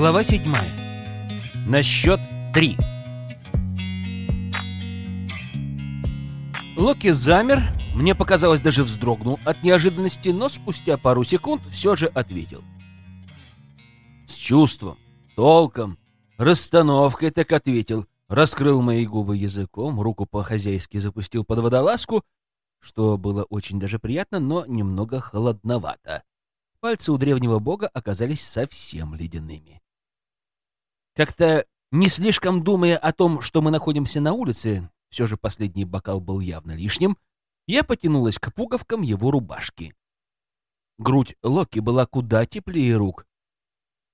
Глава седьмая. На счет три. Локи замер, мне показалось, даже вздрогнул от неожиданности, но спустя пару секунд все же ответил. С чувством, толком, расстановкой так ответил. Раскрыл мои губы языком, руку по-хозяйски запустил под водолазку, что было очень даже приятно, но немного холодновато. Пальцы у древнего бога оказались совсем ледяными. Как-то не слишком думая о том, что мы находимся на улице, все же последний бокал был явно лишним, я потянулась к пуговкам его рубашки. Грудь Локи была куда теплее рук.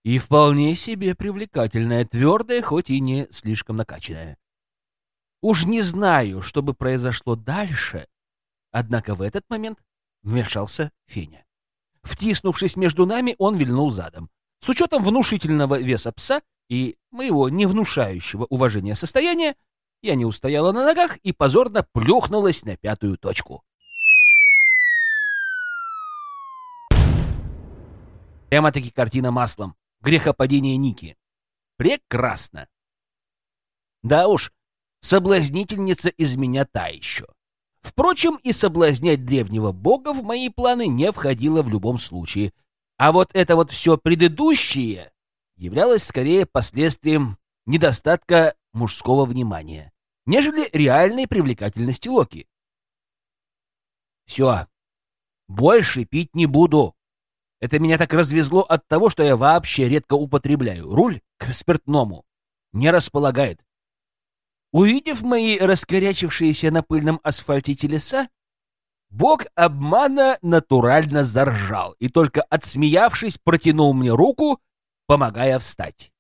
И вполне себе привлекательная, твердая, хоть и не слишком накачанная. Уж не знаю, что бы произошло дальше, однако в этот момент вмешался Феня. Втиснувшись между нами, он вильнул задом. С учетом внушительного веса пса и моего невнушающего уважения состояния, я не устояла на ногах и позорно плюхнулась на пятую точку. Прямо-таки картина маслом. Грехопадение Ники. Прекрасно. Да уж, соблазнительница из меня та еще. Впрочем, и соблазнять древнего бога в мои планы не входило в любом случае. А вот это вот все предыдущее являлось скорее последствием недостатка мужского внимания, нежели реальной привлекательности Локи. Все. Больше пить не буду. Это меня так развезло от того, что я вообще редко употребляю. Руль к спиртному не располагает. Увидев мои раскорячившиеся на пыльном асфальте телеса, бог обмана натурально заржал и только отсмеявшись протянул мне руку, помогая встать.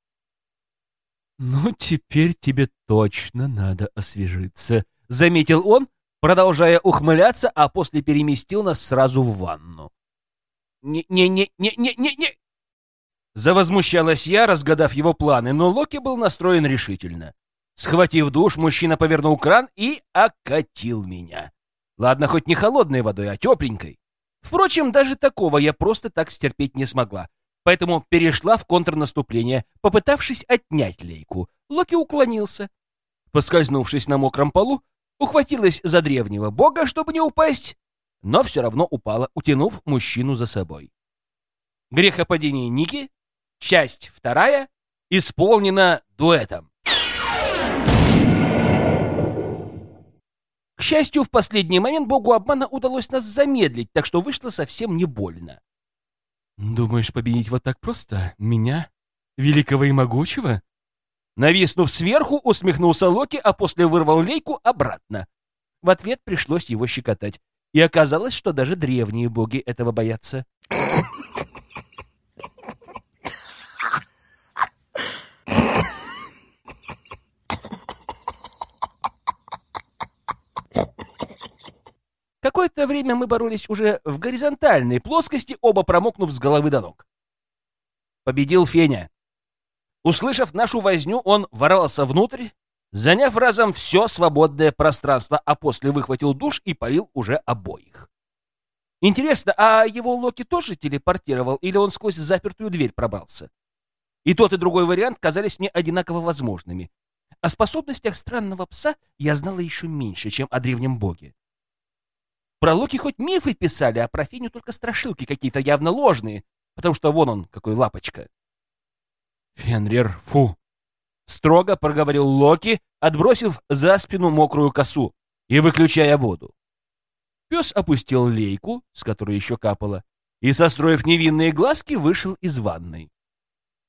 «Ну, теперь тебе точно надо освежиться», — заметил он, продолжая ухмыляться, а после переместил нас сразу в ванну. «Не-не-не-не-не-не-не!» Завозмущалась я, разгадав его планы, но Локи был настроен решительно. Схватив душ, мужчина повернул кран и окатил меня. Ладно, хоть не холодной водой, а тепленькой. Впрочем, даже такого я просто так стерпеть не смогла поэтому перешла в контрнаступление, попытавшись отнять лейку. Локи уклонился. Поскользнувшись на мокром полу, ухватилась за древнего бога, чтобы не упасть, но все равно упала, утянув мужчину за собой. Грехопадение Ники, часть вторая, исполнена дуэтом. К счастью, в последний момент богу обмана удалось нас замедлить, так что вышло совсем не больно. «Думаешь победить вот так просто? Меня? Великого и могучего?» Нависнув сверху, усмехнулся Локи, а после вырвал лейку обратно. В ответ пришлось его щекотать. И оказалось, что даже древние боги этого боятся. Время мы боролись уже в горизонтальной плоскости, оба промокнув с головы до ног. Победил Феня. Услышав нашу возню, он ворвался внутрь, заняв разом все свободное пространство, а после выхватил душ и поил уже обоих. Интересно, а его Локи тоже телепортировал, или он сквозь запертую дверь пробрался? И тот, и другой вариант казались мне одинаково возможными. О способностях странного пса я знала еще меньше, чем о древнем боге. Про Локи хоть мифы писали, а про Феню только страшилки какие-то явно ложные, потому что вон он, какой лапочка. «Фенрир, фу!» — строго проговорил Локи, отбросив за спину мокрую косу и выключая воду. Пес опустил лейку, с которой еще капало, и, состроив невинные глазки, вышел из ванной.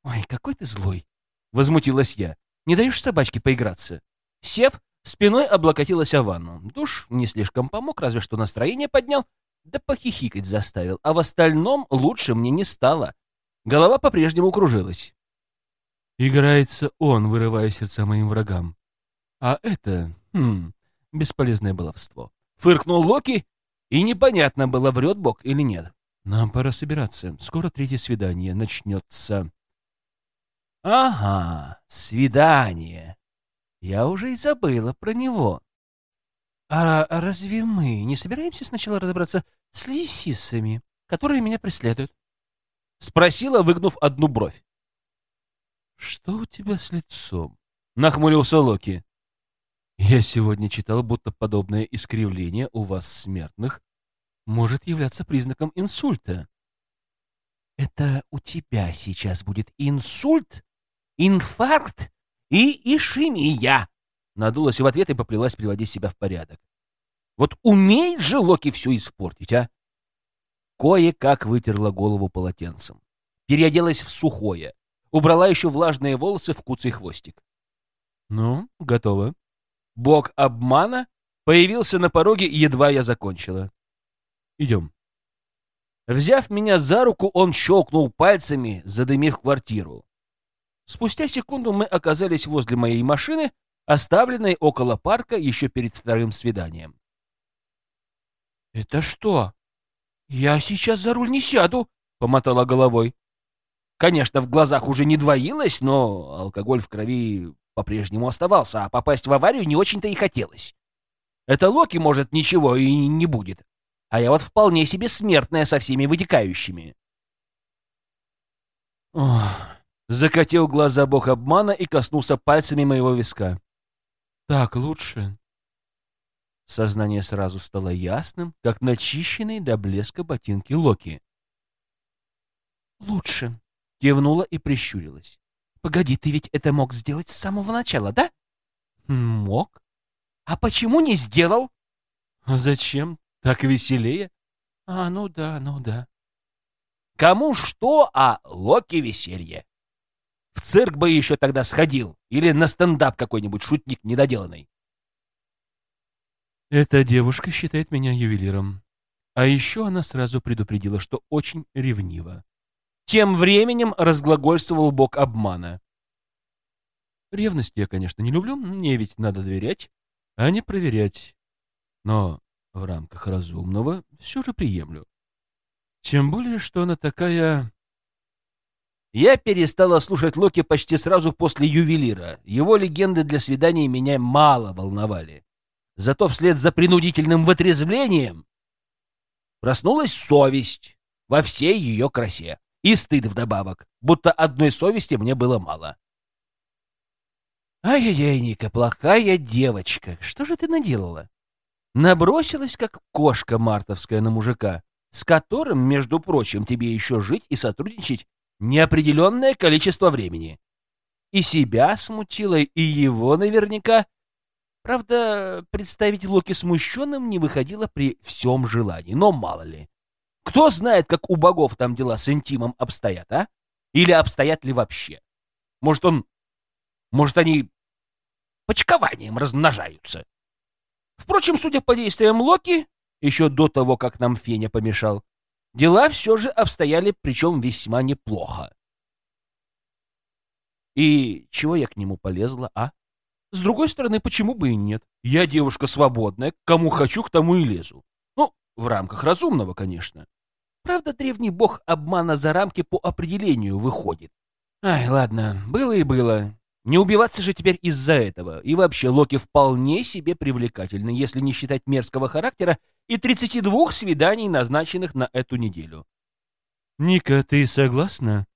«Ой, какой ты злой!» — возмутилась я. «Не даешь собачке поиграться?» Сев, Спиной облокотилась о ванну. Душ не слишком помог, разве что настроение поднял, да похихикать заставил, а в остальном лучше мне не стало. Голова по-прежнему кружилась. Играется он, вырывая сердца моим врагам. А это, хм, бесполезное баловство. Фыркнул Локи, и непонятно было, врет Бог или нет. Нам пора собираться. Скоро третье свидание начнется. Ага, свидание. Я уже и забыла про него. А разве мы не собираемся сначала разобраться с лисицами, которые меня преследуют? Спросила, выгнув одну бровь. Что у тебя с лицом? Нахмурился Локи. Я сегодня читал, будто подобное искривление у вас, смертных, может являться признаком инсульта. Это у тебя сейчас будет инсульт, инфаркт и ишемия. Надулась в ответ и поплелась приводить себя в порядок. Вот умеет же Локи все испортить, а? Кое-как вытерла голову полотенцем. Переоделась в сухое. Убрала еще влажные волосы в куцый хвостик. Ну, готово. Бог обмана появился на пороге, едва я закончила. Идем. Взяв меня за руку, он щелкнул пальцами, задымив квартиру. Спустя секунду мы оказались возле моей машины, оставленной около парка еще перед вторым свиданием. «Это что? Я сейчас за руль не сяду!» — помотала головой. Конечно, в глазах уже не двоилось, но алкоголь в крови по-прежнему оставался, а попасть в аварию не очень-то и хотелось. Это Локи, может, ничего и не будет. А я вот вполне себе смертная со всеми вытекающими. Ох, закатил глаза бог обмана и коснулся пальцами моего виска. Так лучше. Сознание сразу стало ясным, как начищенные до блеска ботинки Локи. «Лучше», — кивнула и прищурилась. Погоди, ты ведь это мог сделать с самого начала, да? Мог. А почему не сделал? Зачем? Так веселее. А, ну да, ну да. Кому что, а Локи веселье. В цирк бы еще тогда сходил. Или на стендап какой-нибудь шутник недоделанный. Эта девушка считает меня ювелиром. А еще она сразу предупредила, что очень ревнива. Тем временем разглагольствовал бог обмана. Ревность я, конечно, не люблю, мне ведь надо доверять, а не проверять. Но в рамках разумного все же приемлю. Тем более, что она такая... Я перестала слушать Локи почти сразу после ювелира. Его легенды для свиданий меня мало волновали. Зато вслед за принудительным вытрезвлением проснулась совесть во всей ее красе. И стыд вдобавок, будто одной совести мне было мало. «Ай-яй-яй, Ника, плохая девочка, что же ты наделала?» Набросилась, как кошка мартовская на мужика, с которым, между прочим, тебе еще жить и сотрудничать неопределенное количество времени. И себя смутила, и его наверняка. Правда, представить Локи смущенным не выходило при всем желании, но мало ли. Кто знает, как у богов там дела с интимом обстоят, а? Или обстоят ли вообще? Может, он... Может, они почкованием размножаются? Впрочем, судя по действиям Локи, еще до того, как нам Феня помешал, дела все же обстояли, причем весьма неплохо. И чего я к нему полезла, а? С другой стороны, почему бы и нет? Я девушка свободная, кому хочу, к тому и лезу. Ну, в рамках разумного, конечно. Правда, древний бог обмана за рамки по определению выходит. Ай, ладно, было и было. Не убиваться же теперь из-за этого. И вообще, Локи вполне себе привлекательный, если не считать мерзкого характера и 32 свиданий, назначенных на эту неделю. «Ника, ты согласна?»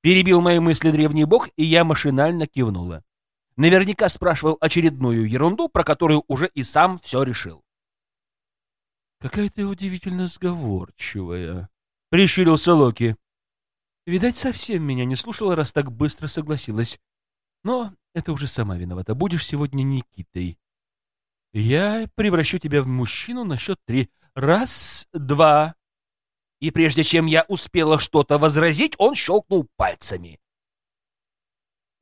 Перебил мои мысли древний бог, и я машинально кивнула. Наверняка спрашивал очередную ерунду, про которую уже и сам все решил. «Какая ты удивительно сговорчивая», — прищурился Локи. «Видать, совсем меня не слушала, раз так быстро согласилась. Но это уже сама виновата. Будешь сегодня Никитой. Я превращу тебя в мужчину на счет три. Раз, два...» И прежде чем я успела что-то возразить, он щелкнул пальцами.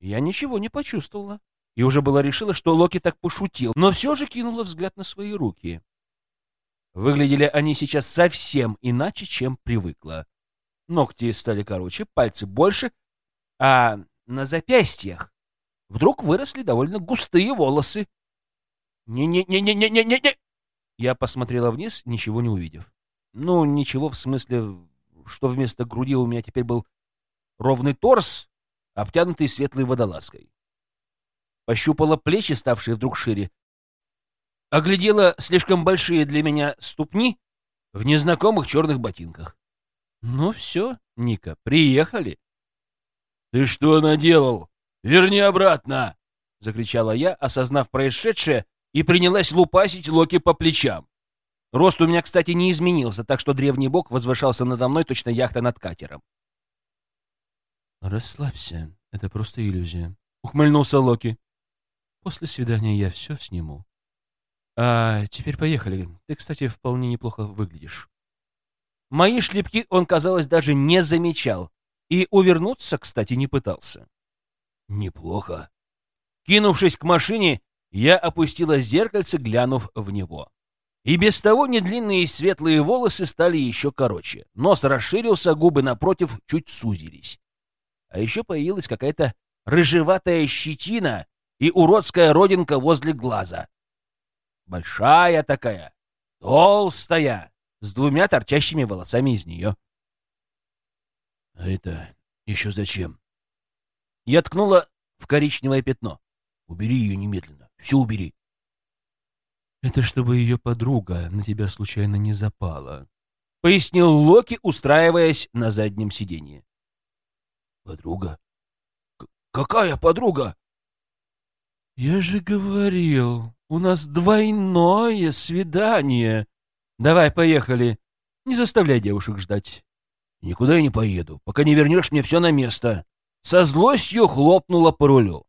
Я ничего не почувствовала и уже была решила, что Локи так пошутил, но все же кинула взгляд на свои руки. Выглядели они сейчас совсем иначе, чем привыкла. Ногти стали короче, пальцы больше, а на запястьях вдруг выросли довольно густые волосы. «Не-не-не-не-не-не-не!» Я посмотрела вниз, ничего не увидев. Ну, ничего в смысле, что вместо груди у меня теперь был ровный торс, обтянутый светлой водолазкой. Пощупала плечи, ставшие вдруг шире, оглядела слишком большие для меня ступни в незнакомых черных ботинках. «Ну все, Ника, приехали». «Ты что наделал?» «Верни обратно!» — закричала я, осознав происшедшее, и принялась лупасить Локи по плечам. Рост у меня, кстати, не изменился, так что древний бог возвышался надо мной, точно яхта над катером. «Расслабься, это просто иллюзия», — ухмыльнулся Локи. «После свидания я все сниму. А теперь поехали. Ты, кстати, вполне неплохо выглядишь». Мои шлепки он, казалось, даже не замечал. И увернуться, кстати, не пытался. Неплохо. Кинувшись к машине, я опустила зеркальце, глянув в него. И без того недлинные светлые волосы стали еще короче. Нос расширился, губы напротив чуть сузились. А еще появилась какая-то рыжеватая щетина и уродская родинка возле глаза. Большая такая, толстая, с двумя торчащими волосами из нее. — А это еще зачем? Я ткнула в коричневое пятно. — Убери ее немедленно. Все убери. — Это чтобы ее подруга на тебя случайно не запала, — пояснил Локи, устраиваясь на заднем сиденье. — Подруга? К какая подруга? — Я же говорил, у нас двойное свидание. Давай, поехали. Не заставляй девушек ждать. Никуда я не поеду, пока не вернешь мне все на место. Со злостью хлопнула по рулю.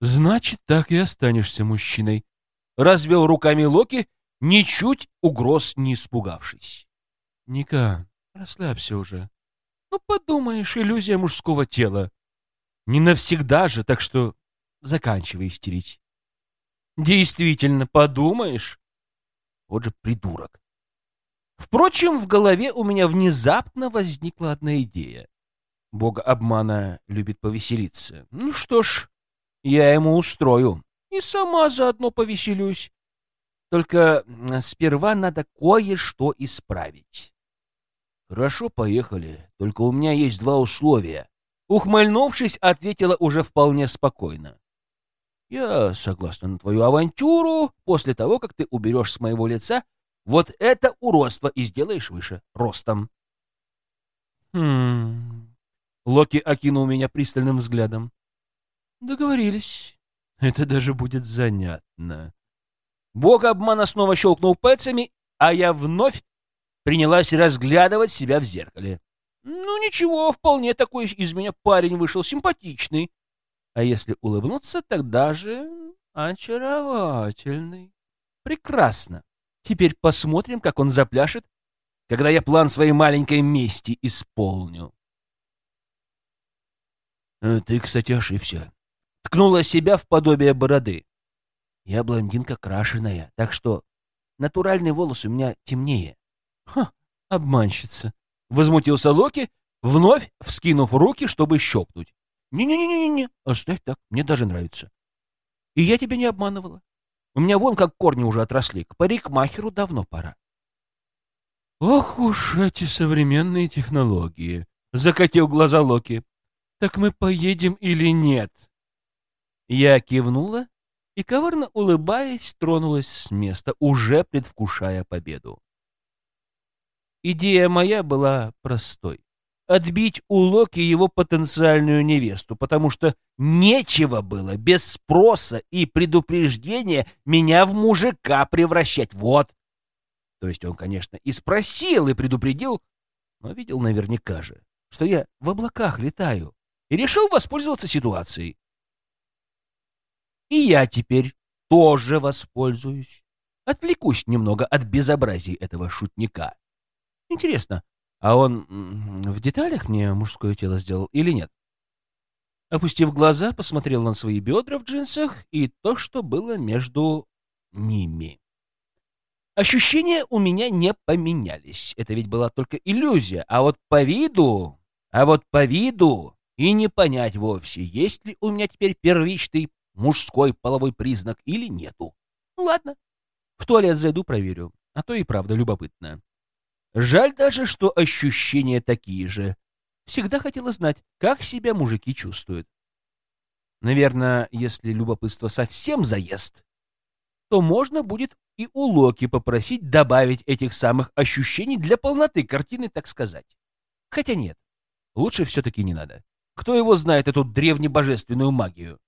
Значит, так и останешься мужчиной. Развел руками Локи, ничуть угроз не испугавшись. Ника, расслабься уже. Ну, подумаешь, иллюзия мужского тела. Не навсегда же, так что заканчивай истерить. Действительно, подумаешь. Вот же придурок. Впрочем, в голове у меня внезапно возникла одна идея. Бог обмана любит повеселиться. Ну что ж, я ему устрою. И сама заодно повеселюсь. Только сперва надо кое-что исправить. Хорошо, поехали. Только у меня есть два условия. Ухмыльнувшись, ответила уже вполне спокойно. Я согласна на твою авантюру после того, как ты уберешь с моего лица вот это уродство и сделаешь выше ростом. Локи окинул меня пристальным взглядом. Договорились. Это даже будет занятно. Бог обмана снова щелкнул пальцами, а я вновь принялась разглядывать себя в зеркале. Ну ничего, вполне такой из меня парень вышел, симпатичный. А если улыбнуться, тогда же очаровательный. Прекрасно. Теперь посмотрим, как он запляшет, когда я план своей маленькой мести исполню. Э, ты, кстати, ошибся. Ткнула себя в подобие бороды. Я блондинка крашеная, так что натуральный волос у меня темнее. Ха, обманщица. Возмутился Локи, вновь вскинув руки, чтобы щелкнуть. «Не-не-не-не-не, оставь так, мне даже нравится. И я тебя не обманывала. У меня вон как корни уже отросли, к парикмахеру давно пора». «Ох уж эти современные технологии!» — закатил глаза Локи. «Так мы поедем или нет?» Я кивнула и, коварно улыбаясь, тронулась с места, уже предвкушая победу. Идея моя была простой отбить у Локи его потенциальную невесту, потому что нечего было без спроса и предупреждения меня в мужика превращать. Вот. То есть он, конечно, и спросил, и предупредил, но видел наверняка же, что я в облаках летаю, и решил воспользоваться ситуацией. И я теперь тоже воспользуюсь. Отвлекусь немного от безобразий этого шутника. Интересно, а он в деталях мне мужское тело сделал или нет? Опустив глаза, посмотрел на свои бедра в джинсах и то, что было между ними. Ощущения у меня не поменялись. Это ведь была только иллюзия. А вот по виду... А вот по виду и не понять вовсе, есть ли у меня теперь первичный мужской половой признак или нету. Ну ладно, в туалет зайду, проверю. А то и правда любопытно. Жаль даже, что ощущения такие же. Всегда хотела знать, как себя мужики чувствуют. Наверное, если любопытство совсем заест, то можно будет и у Локи попросить добавить этих самых ощущений для полноты картины, так сказать. Хотя нет, лучше все-таки не надо. Кто его знает, эту древнебожественную магию?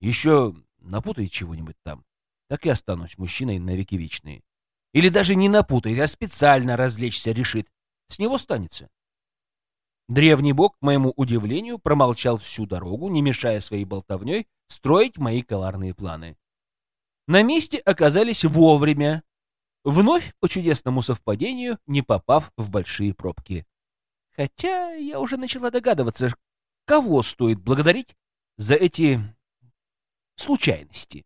Еще напутает чего-нибудь там, так и останусь мужчиной на веки вечные. Или даже не напутает, а специально развлечься решит. С него станется. Древний бог, к моему удивлению, промолчал всю дорогу, не мешая своей болтовней строить мои коварные планы. На месте оказались вовремя, вновь по чудесному совпадению, не попав в большие пробки. Хотя я уже начала догадываться, кого стоит благодарить за эти случайности.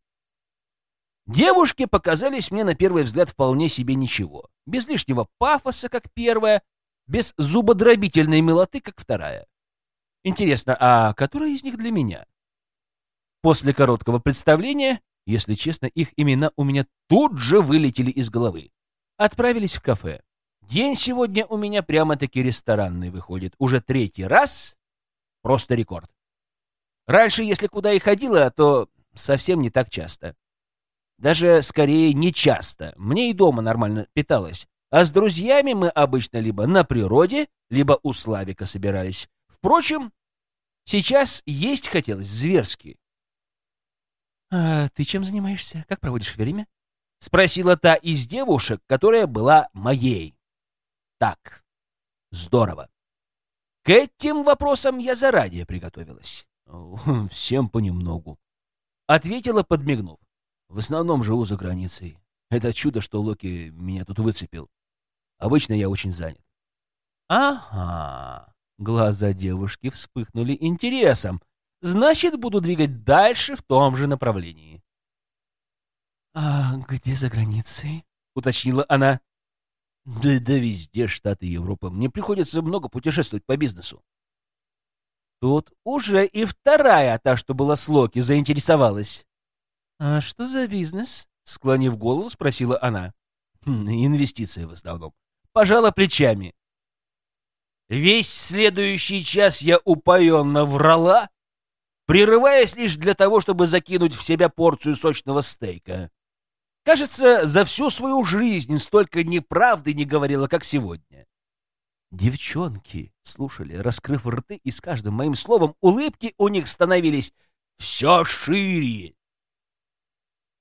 Девушки показались мне на первый взгляд вполне себе ничего. Без лишнего пафоса, как первая, без зубодробительной милоты, как вторая. Интересно, а которая из них для меня? После короткого представления, если честно, их имена у меня тут же вылетели из головы. Отправились в кафе. День сегодня у меня прямо-таки ресторанный выходит. Уже третий раз. Просто рекорд. Раньше, если куда и ходила, то совсем не так часто. Даже, скорее, не часто. Мне и дома нормально питалось. А с друзьями мы обычно либо на природе, либо у Славика собирались. Впрочем, сейчас есть хотелось зверски. «А ты чем занимаешься? Как проводишь время?» — спросила та из девушек, которая была моей. «Так, здорово. К этим вопросам я заранее приготовилась. Всем понемногу. Ответила, подмигнув. В основном живу за границей. Это чудо, что Локи меня тут выцепил. Обычно я очень занят. Ага. Глаза девушки вспыхнули интересом. Значит, буду двигать дальше в том же направлении. «А где за границей?» — уточнила она. «Да, да везде Штаты Европы. Мне приходится много путешествовать по бизнесу». Тут уже и вторая, та, что была с Локи, заинтересовалась. «А что за бизнес?» — склонив голову, спросила она. «Хм, «Инвестиции в основном». Пожала плечами. Весь следующий час я упоенно врала, прерываясь лишь для того, чтобы закинуть в себя порцию сочного стейка. Кажется, за всю свою жизнь столько неправды не говорила, как сегодня. Девчонки слушали, раскрыв рты, и с каждым моим словом улыбки у них становились все шире.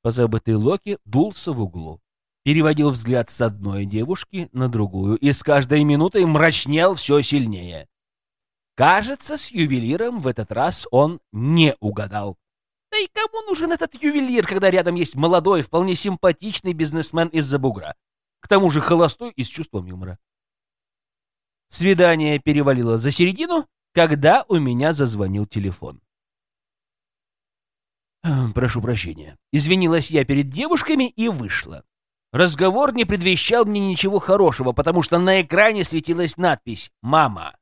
Позабытый Локи дулся в углу, переводил взгляд с одной девушки на другую и с каждой минутой мрачнел все сильнее. Кажется, с ювелиром в этот раз он не угадал. Да и кому нужен этот ювелир, когда рядом есть молодой, вполне симпатичный бизнесмен из-за бугра? К тому же холостой и с чувством юмора. Свидание перевалило за середину, когда у меня зазвонил телефон. Эм, «Прошу прощения». Извинилась я перед девушками и вышла. Разговор не предвещал мне ничего хорошего, потому что на экране светилась надпись «Мама».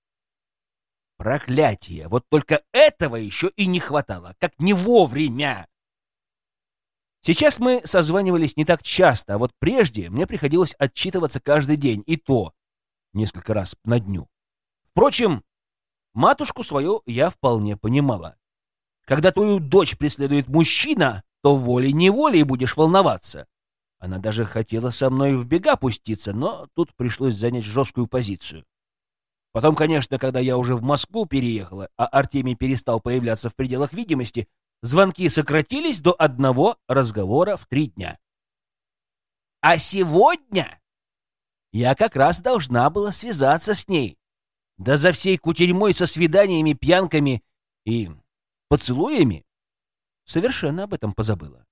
Проклятие! Вот только этого еще и не хватало, как не вовремя. Сейчас мы созванивались не так часто, а вот прежде мне приходилось отчитываться каждый день, и то несколько раз на дню. Впрочем, матушку свою я вполне понимала. Когда твою дочь преследует мужчина, то волей-неволей будешь волноваться. Она даже хотела со мной в бега пуститься, но тут пришлось занять жесткую позицию. Потом, конечно, когда я уже в Москву переехала, а Артемий перестал появляться в пределах видимости, звонки сократились до одного разговора в три дня. А сегодня я как раз должна была связаться с ней. Да за всей кутерьмой со свиданиями, пьянками и Поцелуями? Совершенно об этом позабыла.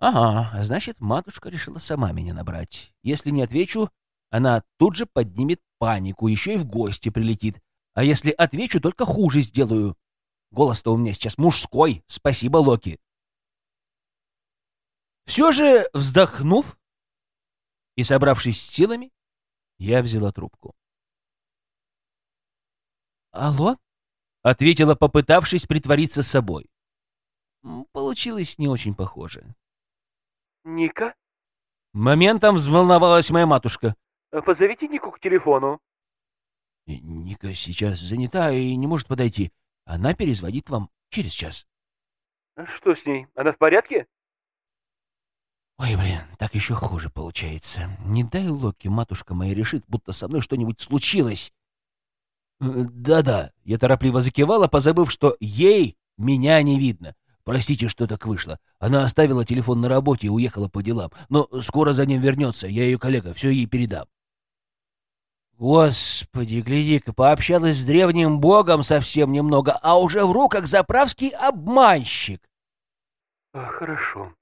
Ага, значит, матушка решила сама меня набрать. Если не отвечу, она тут же поднимет панику, еще и в гости прилетит. А если отвечу, только хуже сделаю. Голос-то у меня сейчас мужской. Спасибо, Локи. Все же, вздохнув и собравшись с силами, я взяла трубку. «Алло?» ответила, попытавшись притвориться собой. Получилось не очень похоже. «Ника?» Моментом взволновалась моя матушка. «Позовите Нику к телефону». «Ника сейчас занята и не может подойти. Она перезвонит вам через час». «Что с ней? Она в порядке?» «Ой, блин, так еще хуже получается. Не дай Локи, матушка моя решит, будто со мной что-нибудь случилось. Да-да, я торопливо закивала, позабыв, что ей меня не видно. Простите, что так вышло. Она оставила телефон на работе и уехала по делам. Но скоро за ним вернется. Я ее коллега, все ей передам. Господи, гляди-ка, пообщалась с древним богом совсем немного, а уже в руках заправский обманщик. А, хорошо.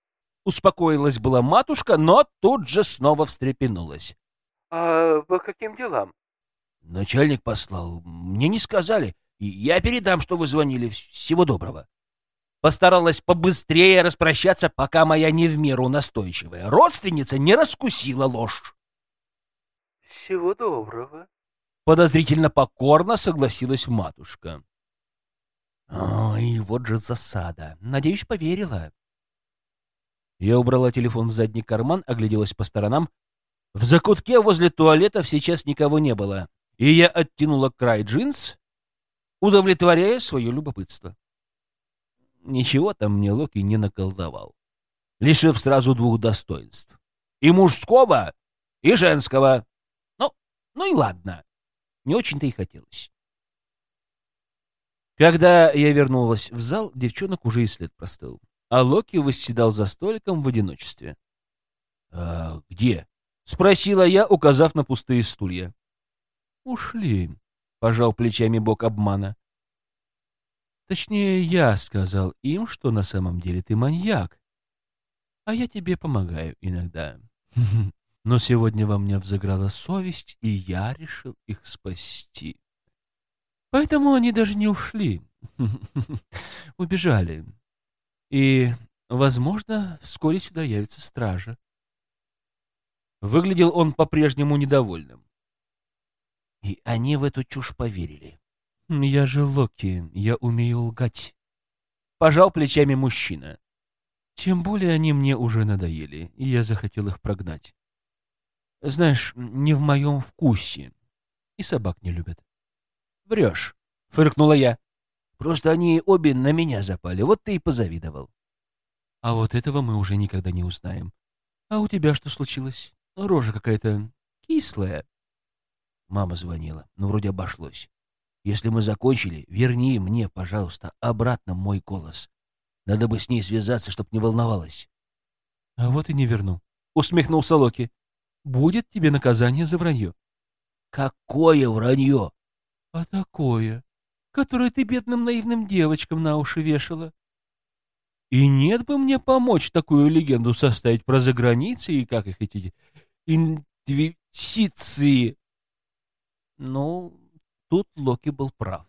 Успокоилась была матушка, но тут же снова встрепенулась. А по каким делам? Начальник послал. Мне не сказали. И я передам, что вы звонили. Всего доброго. Постаралась побыстрее распрощаться, пока моя не в меру настойчивая родственница не раскусила ложь. Всего доброго. Подозрительно покорно согласилась матушка. Ой, вот же засада. Надеюсь, поверила. Я убрала телефон в задний карман, огляделась по сторонам. В закутке возле туалетов сейчас никого не было, и я оттянула край джинс, удовлетворяя свое любопытство. Ничего там мне Локи не наколдовал, лишив сразу двух достоинств. И мужского, и женского. Ну, и ладно. Не очень-то и хотелось. Когда я вернулась в зал, девчонок уже и след простыл, а Локи восседал за столиком в одиночестве. «А где?» — спросила я, указав на пустые стулья. «Ушли», — пожал плечами бог обмана. Точнее, я сказал им, что на самом деле ты маньяк, а я тебе помогаю иногда. Но сегодня во мне взыграла совесть, и я решил их спасти. Поэтому они даже не ушли. Убежали. И, возможно, вскоре сюда явится стража. Выглядел он по-прежнему недовольным. И они в эту чушь поверили. «Я же Локи, я умею лгать». Пожал плечами мужчина. Тем более они мне уже надоели, и я захотел их прогнать. Знаешь, не в моем вкусе. И собак не любят. Врешь, фыркнула я. Просто они обе на меня запали, вот ты и позавидовал. А вот этого мы уже никогда не узнаем. А у тебя что случилось? Рожа какая-то кислая. Мама звонила, но вроде обошлось. Если мы закончили, верни мне, пожалуйста, обратно мой голос. Надо бы с ней связаться, чтоб не волновалась. — А вот и не верну, — усмехнулся Локи. — Будет тебе наказание за вранье. — Какое вранье? — А такое, которое ты бедным наивным девочкам на уши вешала. И нет бы мне помочь такую легенду составить про заграницы и как их эти интвисиции. Ну, Тут Локи был прав.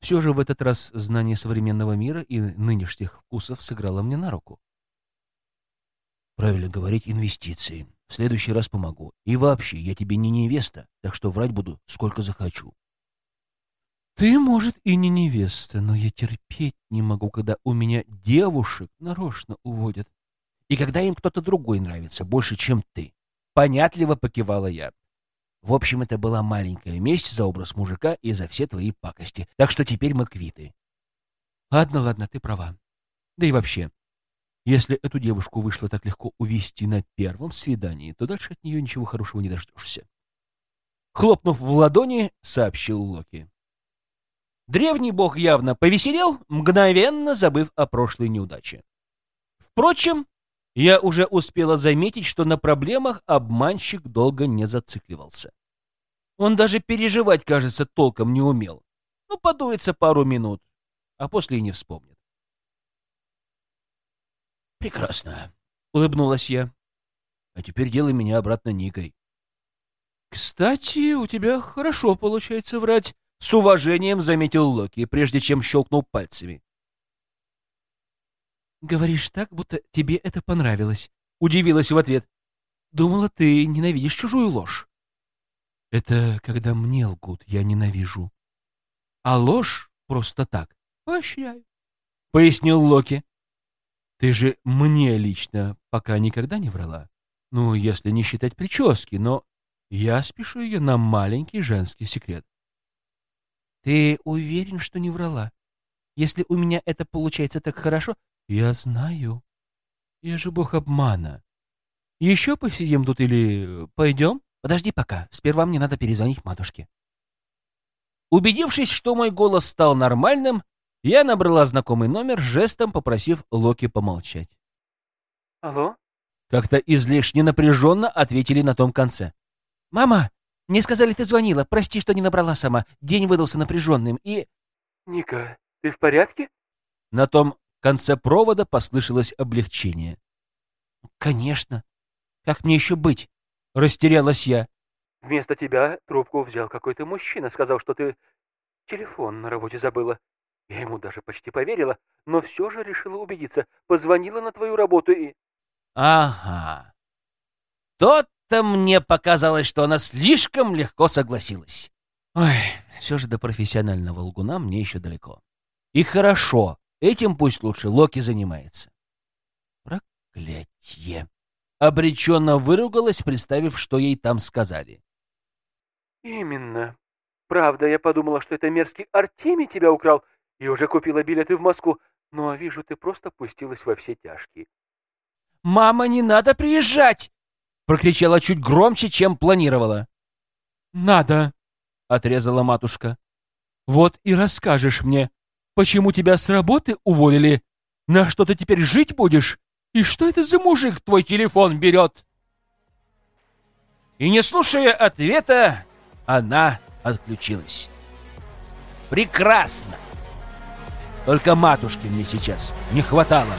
Все же в этот раз знание современного мира и нынешних вкусов сыграло мне на руку. Правильно говорить, инвестиции. В следующий раз помогу. И вообще, я тебе не невеста, так что врать буду сколько захочу. Ты, может, и не невеста, но я терпеть не могу, когда у меня девушек нарочно уводят. И когда им кто-то другой нравится больше, чем ты. Понятливо покивала я. В общем, это была маленькая месть за образ мужика и за все твои пакости. Так что теперь мы квиты. Ладно, ладно, ты права. Да и вообще, если эту девушку вышло так легко увести на первом свидании, то дальше от нее ничего хорошего не дождешься. Хлопнув в ладони, сообщил Локи. Древний бог явно повеселел, мгновенно забыв о прошлой неудаче. Впрочем, я уже успела заметить, что на проблемах обманщик долго не зацикливался. Он даже переживать, кажется, толком не умел. Ну, подуется пару минут, а после и не вспомнит. «Прекрасно», — улыбнулась я. «А теперь делай меня обратно Никой». «Кстати, у тебя хорошо получается врать», — с уважением заметил Локи, прежде чем щелкнул пальцами. «Говоришь так, будто тебе это понравилось», — удивилась в ответ. «Думала, ты ненавидишь чужую ложь». «Это когда мне лгут, я ненавижу. А ложь просто так, поощряю», — пояснил Локи. «Ты же мне лично пока никогда не врала. Ну, если не считать прически, но я спешу ее на маленький женский секрет». «Ты уверен, что не врала? Если у меня это получается так хорошо, «Я знаю. Я же бог обмана. Еще посидим тут или пойдем?» «Подожди пока. Сперва мне надо перезвонить матушке». Убедившись, что мой голос стал нормальным, я набрала знакомый номер, жестом попросив Локи помолчать. Алло? Как-то излишне напряженно ответили на том конце. «Мама, мне сказали, ты звонила. Прости, что не набрала сама. День выдался напряженным и...» Ника, ты в порядке? На том конце провода послышалось облегчение. «Конечно. Как мне еще быть?» — растерялась я. Вместо тебя трубку взял какой-то мужчина, сказал, что ты телефон на работе забыла. Я ему даже почти поверила, но все же решила убедиться. Позвонила на твою работу и... «Ага. То-то мне показалось, что она слишком легко согласилась. Ой, все же до профессионального лгуна мне еще далеко. И хорошо, этим пусть лучше Локи занимается». Проклятье. Обреченно выругалась, представив, что ей там сказали. Именно. Правда, я подумала, что это мерзкий Артемий тебя украл и уже купила билеты в Москву, но вижу, ты просто пустилась во все тяжкие. «Мама, не надо приезжать!» — прокричала чуть громче, чем планировала. «Надо!» — отрезала матушка. «Вот и расскажешь мне, почему тебя с работы уволили, на что ты теперь жить будешь, и что это за мужик твой телефон берет?» И не слушая ответа, она отключилась. «Прекрасно! Только матушки мне сейчас не хватало!»